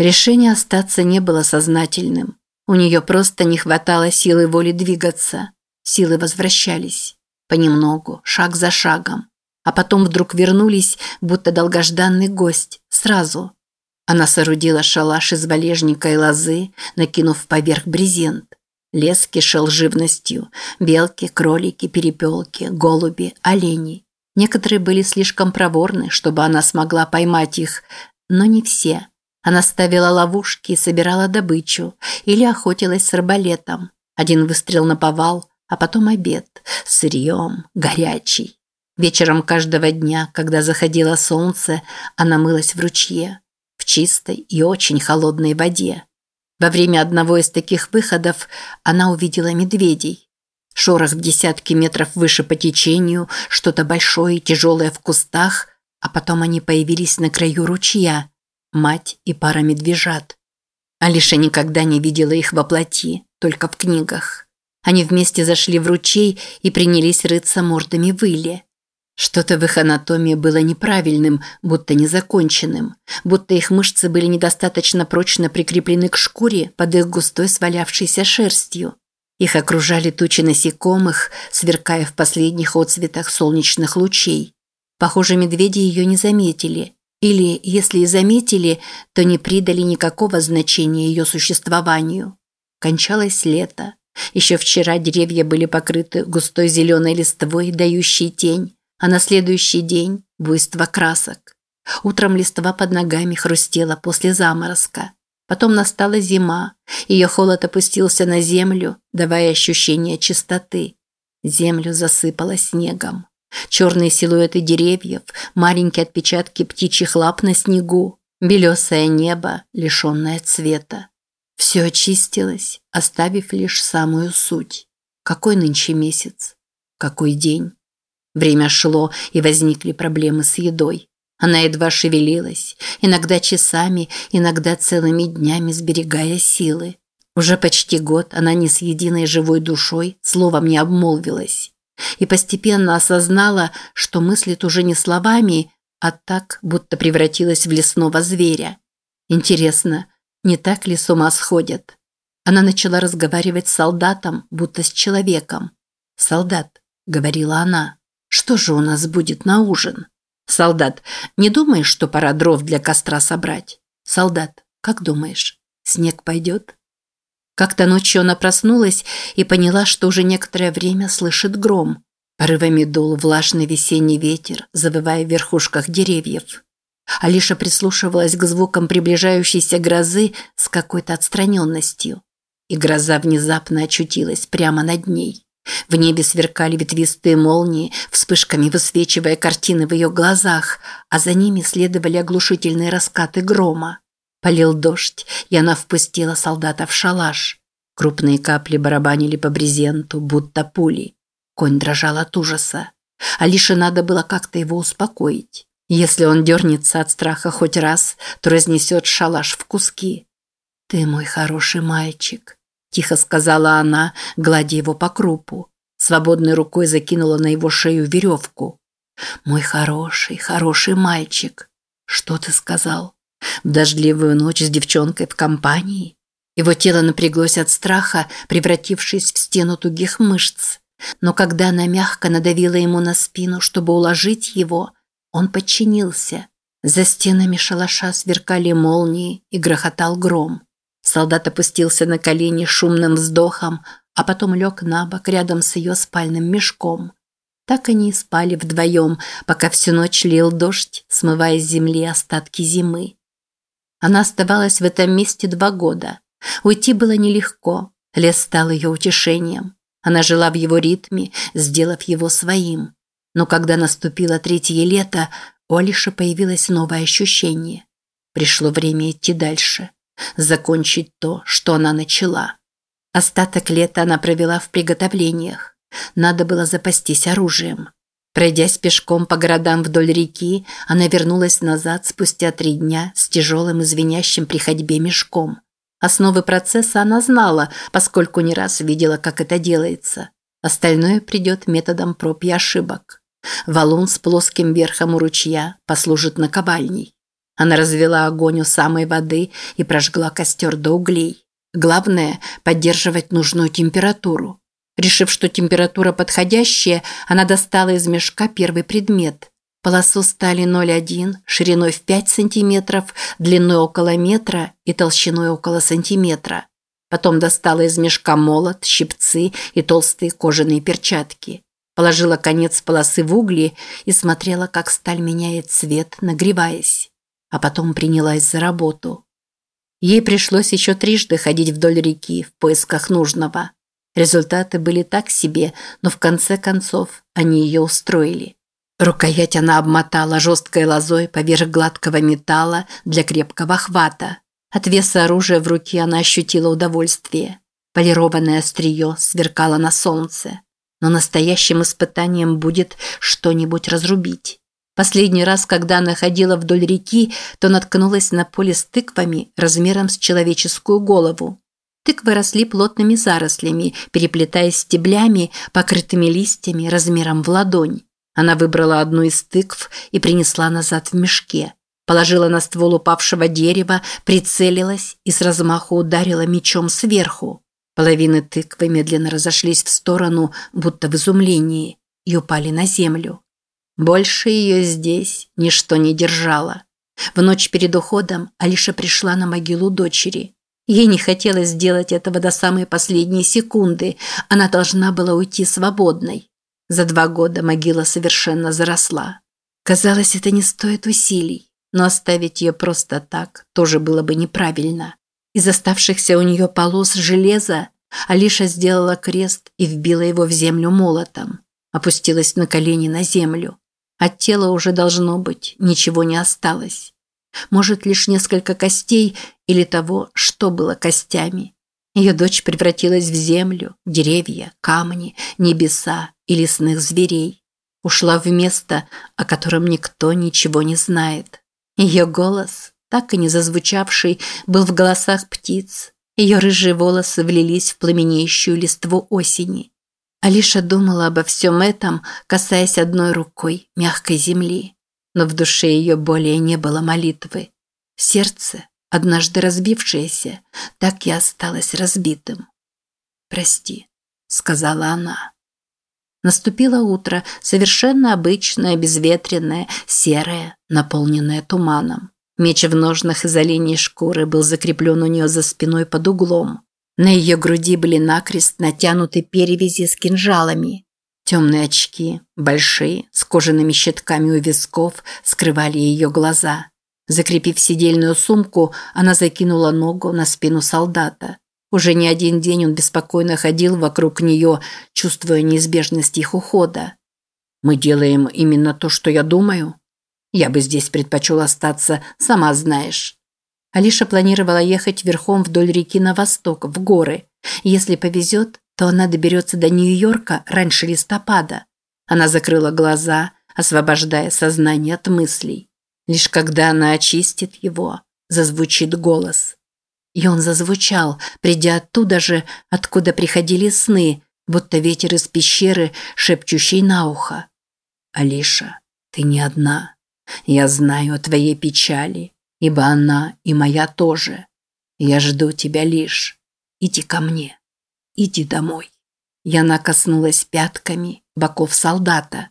Решение остаться не было сознательным. У нее просто не хватало силы воли двигаться. Силы возвращались. Понемногу, шаг за шагом. А потом вдруг вернулись, будто долгожданный гость. Сразу. Она соорудила шалаш из валежника и лозы, накинув поверх брезент. Лес кишел живностью. Белки, кролики, перепелки, голуби, олени. Некоторые были слишком проворны, чтобы она смогла поймать их, но не все. Она ставила ловушки и собирала добычу, или охотилась с арбалетом. Один выстрел на повал, а потом обед, сырьем, горячий. Вечером каждого дня, когда заходило солнце, она мылась в ручье, в чистой и очень холодной воде. Во время одного из таких выходов она увидела медведей. Шорох в десятки метров выше по течению, что-то большое и тяжелое в кустах, а потом они появились на краю ручья, мать и пара медвежат. Алиша никогда не видела их во плоти, только в книгах. Они вместе зашли в ручей и принялись рыться мордами в иле. Что-то в их анатомии было неправильным, будто незаконченным, будто их мышцы были недостаточно прочно прикреплены к шкуре под их густой свалявшейся шерстью. Их окружали тучи насекомых, сверкая в последних отцветах солнечных лучей. Похоже, медведи ее не заметили. Или, если и заметили, то не придали никакого значения ее существованию. Кончалось лето. Еще вчера деревья были покрыты густой зеленой листвой, дающей тень, а на следующий день – буйство красок. Утром листва под ногами хрустела после заморозка. Потом настала зима, ее холод опустился на землю, давая ощущение чистоты. Землю засыпало снегом. Черные силуэты деревьев, маленькие отпечатки птичьих лап на снегу, белесое небо, лишенное цвета. Все очистилось, оставив лишь самую суть. Какой нынче месяц? Какой день? Время шло, и возникли проблемы с едой. Она едва шевелилась, иногда часами, иногда целыми днями сберегая силы. Уже почти год она ни с единой живой душой словом не обмолвилась. И постепенно осознала, что мыслит уже не словами, а так, будто превратилась в лесного зверя. Интересно, не так ли с ума сходят? Она начала разговаривать с солдатом, будто с человеком. «Солдат», — говорила она, — «что же у нас будет на ужин?» «Солдат, не думаешь, что пора дров для костра собрать?» «Солдат, как думаешь, снег пойдет?» Как-то ночью она проснулась и поняла, что уже некоторое время слышит гром. Порывами дул влажный весенний ветер, завывая в верхушках деревьев. Алиша прислушивалась к звукам приближающейся грозы с какой-то отстраненностью. И гроза внезапно очутилась прямо над ней. В небе сверкали ветвистые молнии, вспышками высвечивая картины в ее глазах, а за ними следовали оглушительные раскаты грома. Полил дождь, и она впустила солдата в шалаш. Крупные капли барабанили по брезенту, будто пули. Конь дрожал от ужаса. Алише надо было как-то его успокоить. Если он дернется от страха хоть раз, то разнесет шалаш в куски. «Ты мой хороший мальчик», – тихо сказала она, гладя его по крупу. Свободной рукой закинула на его шею веревку. «Мой хороший, хороший мальчик. Что ты сказал? В дождливую ночь с девчонкой в компании?» Его тело напряглось от страха, превратившись в стену тугих мышц. Но когда она мягко надавила ему на спину, чтобы уложить его – он подчинился. За стенами шалаша сверкали молнии и грохотал гром. Солдат опустился на колени шумным вздохом, а потом лег на бок рядом с ее спальным мешком. Так они и спали вдвоем, пока всю ночь лил дождь, смывая с земли остатки зимы. Она оставалась в этом месте два года. Уйти было нелегко. Лес стал ее утешением. Она жила в его ритме, сделав его своим. Но когда наступило третье лето, у Алиши появилось новое ощущение. Пришло время идти дальше, закончить то, что она начала. Остаток лета она провела в приготовлениях. Надо было запастись оружием. Пройдясь пешком по городам вдоль реки, она вернулась назад спустя три дня с тяжелым и звенящим при ходьбе мешком. Основы процесса она знала, поскольку не раз видела, как это делается. Остальное придет методом проб и ошибок. Валун с плоским верхом у ручья послужит наковальней. Она развела огонь у самой воды и прожгла костер до углей. Главное – поддерживать нужную температуру. Решив, что температура подходящая, она достала из мешка первый предмет. Полосу стали 0,1, шириной в 5 см, длиной около метра и толщиной около сантиметра. Потом достала из мешка молот, щипцы и толстые кожаные перчатки. Положила конец полосы в угли и смотрела, как сталь меняет цвет, нагреваясь а потом принялась за работу. Ей пришлось еще трижды ходить вдоль реки в поисках нужного. Результаты были так себе, но в конце концов они ее устроили. Рукоять она обмотала жесткой лозой поверх гладкого металла для крепкого хвата. От веса оружия в руке она ощутила удовольствие. Полированное острие сверкало на солнце. Но настоящим испытанием будет что-нибудь разрубить. Последний раз, когда она ходила вдоль реки, то наткнулась на поле с тыквами размером с человеческую голову. Тыквы росли плотными зарослями, переплетаясь стеблями, покрытыми листьями размером в ладонь. Она выбрала одну из тыкв и принесла назад в мешке. Положила на ствол упавшего дерева, прицелилась и с размаху ударила мечом сверху. Половины тыквы медленно разошлись в сторону, будто в изумлении, и упали на землю. Больше ее здесь ничто не держало. В ночь перед уходом Алиша пришла на могилу дочери. Ей не хотелось сделать этого до самой последней секунды. Она должна была уйти свободной. За два года могила совершенно заросла. Казалось, это не стоит усилий, но оставить ее просто так тоже было бы неправильно. Из оставшихся у нее полос железа Алиша сделала крест и вбила его в землю молотом. Опустилась на колени на землю. От тела уже должно быть, ничего не осталось. Может, лишь несколько костей или того, что было костями. Ее дочь превратилась в землю, деревья, камни, небеса и лесных зверей. Ушла в место, о котором никто ничего не знает. Ее голос, так и не зазвучавший, был в голосах птиц. Ее рыжие волосы влились в пламенеющую листву осени. Алиша думала обо всем этом, касаясь одной рукой мягкой земли. Но в душе ее более не было молитвы. Сердце, однажды разбившееся, так и осталось разбитым. «Прости», – сказала она. Наступило утро, совершенно обычное, безветренное, серое, наполненное туманом. Меч в ножнах из оленей шкуры был закреплен у нее за спиной под углом. На ее груди были накрест натянуты перевязи с кинжалами. Темные очки, большие, с кожаными щитками у висков, скрывали ее глаза. Закрепив сидельную сумку, она закинула ногу на спину солдата. Уже не один день он беспокойно ходил вокруг нее, чувствуя неизбежность их ухода. «Мы делаем именно то, что я думаю. Я бы здесь предпочел остаться, сама знаешь». Алиша планировала ехать верхом вдоль реки на восток, в горы. Если повезет, то она доберется до Нью-Йорка раньше листопада. Она закрыла глаза, освобождая сознание от мыслей. Лишь когда она очистит его, зазвучит голос. И он зазвучал, придя оттуда же, откуда приходили сны, будто ветер из пещеры, шепчущий на ухо. «Алиша, ты не одна. Я знаю о твоей печали ибо она и моя тоже. Я жду тебя лишь. Иди ко мне. Иди домой. Я накоснулась пятками боков солдата.